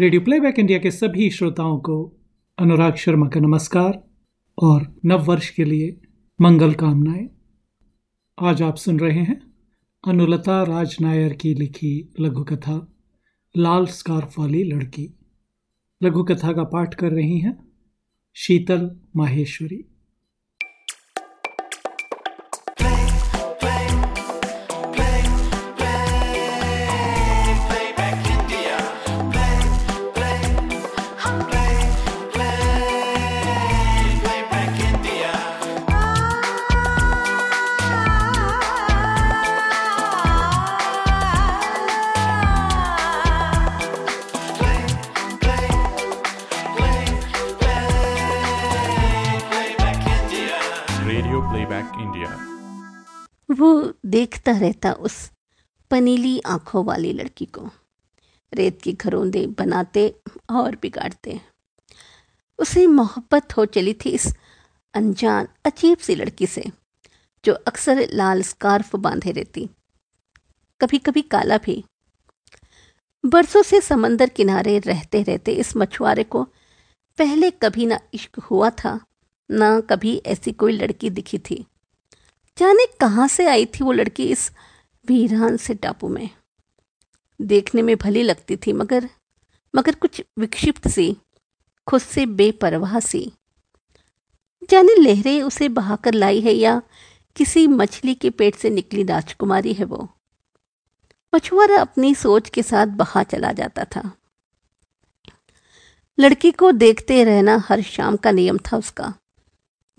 Radio playback India के सभी श्रोताओं को अनुराग शर्मा का नमस्कार और नव वर्ष के लिए मंगल कामनाएँ। आज आप सुन रहे हैं अनुलता राजनायर की लिखी लघु कथा लाल स्कार्फ वाली लड़की। लघु कथा का पाठ कर रही हैं शीतल माहेश्वरी। वो देखता रहता उस पनीली आँखों वाली लड़की को। रेत की घरोंदे बनाते और बिगाड़ते। उसे मोहब्बत हो चली थी इस अनजान, अजीब सी लड़की से, जो अक्सर लाल स्कार्फ बांधे रहती। कभी कभी काला भी। बरसों से समंदर किनारे रहते रहते इस मछुआरे को पहले कभी ना इश्क हुआ था, ना कभी ऐसी कोई लड़की दिखी थी। जाने कहाँ से आई थी वो लड़की इस वीरान से टापू में? देखने में भली लगती थी, मगर मगर कुछ विक्षिप्त सी, खुद से बेपरवाह सी। जाने लहरें उसे बहाकर लाई है या किसी मछली के पेट से निकली राजकुमारी है वो। मछुआरा अपनी सोच के साथ बहा चला जाता था। लड़की को देखते रहना हर शाम का नियम था उसका।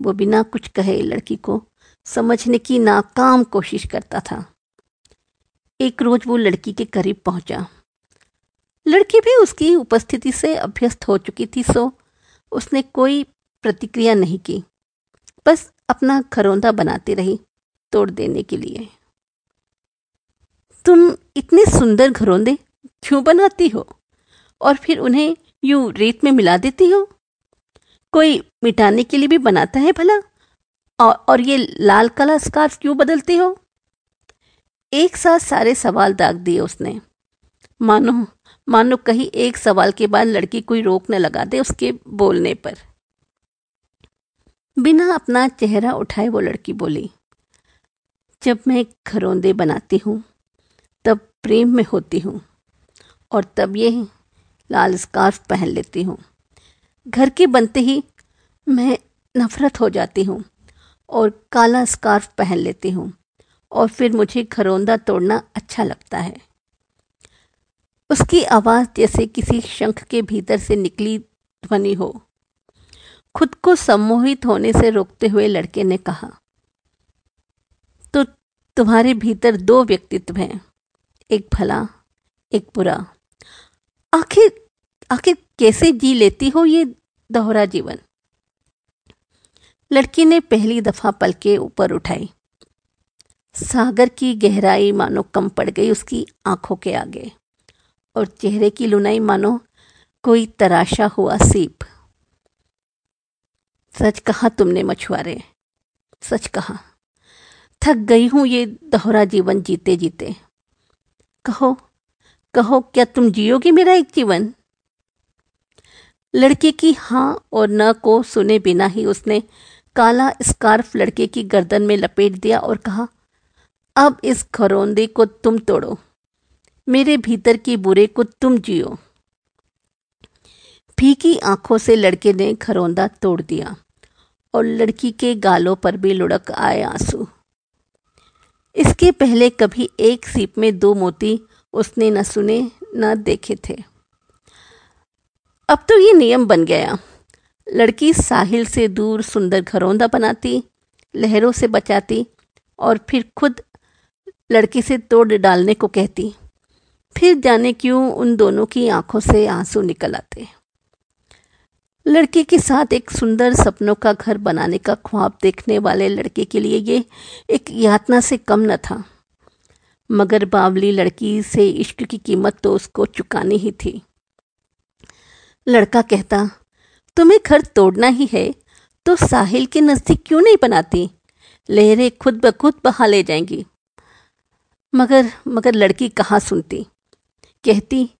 वो बिना कुछ कहे लड़की को समझने की नाकाम कोशिश करता था। एक रोज वो लड़की के करीब पहुँचा। लड़की भी उसकी उपस्थिति से अभ्यस्त हो चुकी थी, सो उसने कोई प्रतिक्रिया नहीं की। बस अपना खरौंदा बनाती रही तोड़ देने के लिए। तुम इतने सुंदर घरौंदे क्यों बनाती हो? और फिर उन्हें यूँ रेत में मिला देती हो? कोई मिटाने के लिए भी बनाता है भला? और, और ये लाल कला स्कार्फ क्यों बदलती हो? एक साथ सारे सवाल दाग दिए उसने। मानो मानो कहीं एक सवाल के बाद लड़की कोई रोक न लगा दे उसके बोलने पर। बिना अपना चेहरा उठाए वो लड़की बोली जब मैं घरौंदे बनाती हूँ तब प्रेम में होती हूँ और तब ये लाल स्कार्फ पहन लेती हूँ। घर के बनते ही मैं नफरत हो जाती हूँ। और काला स्कार्फ पहन लेती हूँ, और फिर मुझे घरौंदा तोड़ना अच्छा लगता है। उसकी आवाज़ जैसे किसी शंख के भीतर से निकली ध्वनि हो। खुद को सम्मोहित होने से रोकते हुए लड़के ने कहा तो तुम्हारे भीतर दो व्यक्तित्व हैं, एक भला, एक बुरा। आखिर आखिर कैसे जी लेती हो ये दोहरा जीवन? लड़की ने पहली दफ़ा पलके ऊपर उठाई। सागर की गहराई मानो कम पड़ गई उसकी आँखों के आगे। और चेहरे की लुनाई मानो कोई तराशा हुआ सीप। सच कहा तुमने मछुआरे? सच कहा। थक गई हूँ ये दोहरा जीवन जीते जीते। कहो कहो, क्या तुम जियोगी मेरा एक जीवन? लड़के की हाँ और न को सुने बिना ही उसने काला स्कार्फ लड़के की गर्दन में लपेट दिया और कहा, अब इस खरौंदे को तुम तोड़ो। मेरे भीतर की बुरे को तुम जियो। फीकी आँखों से लड़के ने खरौंदा तोड़ दिया और लड़की के गालों पर भी लुढ़क आए आँसू। इसके पहले कभी एक सीप में दो मोती उसने न सुने, न देखे थे। अब तो ये नियम बन गया। लड़की साहिल से दूर सुंदर घरौंदा बनाती, लहरों से बचाती और फिर खुद लड़की से तोड़ डालने को कहती। फिर जाने क्यों उन दोनों की आँखों से आँसू निकल आते। लड़के के साथ एक सुंदर सपनों का घर बनाने का ख्वाब देखने वाले लड़के के लिए ये एक यातना से कम न था। मगर बावली लड़की से इश्क की कीमत तो उसको चुकानी ही थी। लड़का कहता तुम्हें घर तोड़ना ही है तो साहिल के नज़दीक क्यों नहीं बनाती? लहरें खुद ब खुद बहा ले जाएँगी। मगर मगर लड़की कहाँ सुनती? कहती,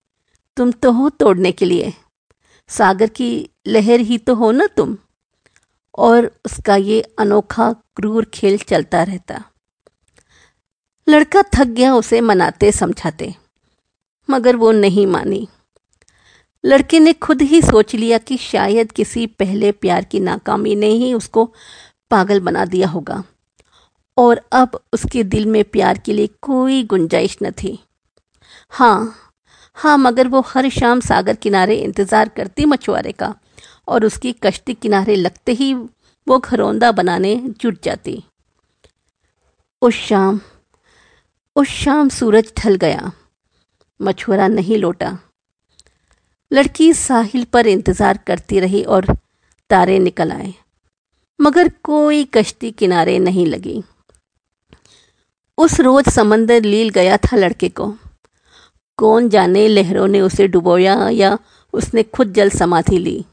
तुम तो हो तोड़ने के लिए। सागर की लहर ही तो हो ना तुम। और उसका ये अनोखा, क्रूर खेल चलता रहता। लड़का थक गया उसे मनाते, समझाते। मगर वो नहीं मानी। लड़के ने खुद ही सोच लिया कि शायद किसी पहले प्यार की नाकामी ने ही उसको पागल बना दिया होगा। और अब उसके दिल में प्यार के लिए कोई गुंजाइश न थी। हाँ हाँ मगर वो हर शाम सागर किनारे इंतज़ार करती मछुआरे का, और उसकी कश्ती किनारे लगते ही वो घरौंदा बनाने जुट जाती। उस शाम उस शाम सूरज ढल गया। मछुआरा नहीं लौटा। लड़की साहिल पर इंतज़ार करती रही और तारे निकल आए। मगर कोई कश्ती किनारे नहीं लगी। उस रोज समंदर लील गया था लड़के को। कौन जाने लहरों ने उसे डुबोया या उसने खुद जल समाधि ली।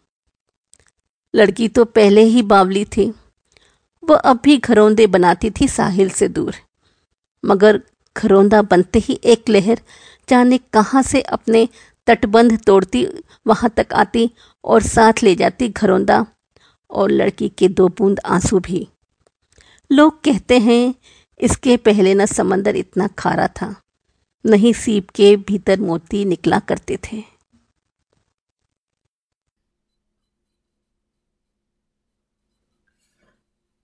लड़की तो पहले ही बावली थी। वह अब भी घरौंदे बनाती थी साहिल से दूर। मगर घरौंदा बनते ही एक लहर जाने कहाँ से अपने तटबंध तोड़ती, वहाँ तक आती और साथ ले जाती घरोंदा और लड़की के दो बूंद आँसू भी। लोग कहते हैं, इसके पहले न समंदर इतना खारा था, नहीं सीप के भीतर मोती निकला करते थे।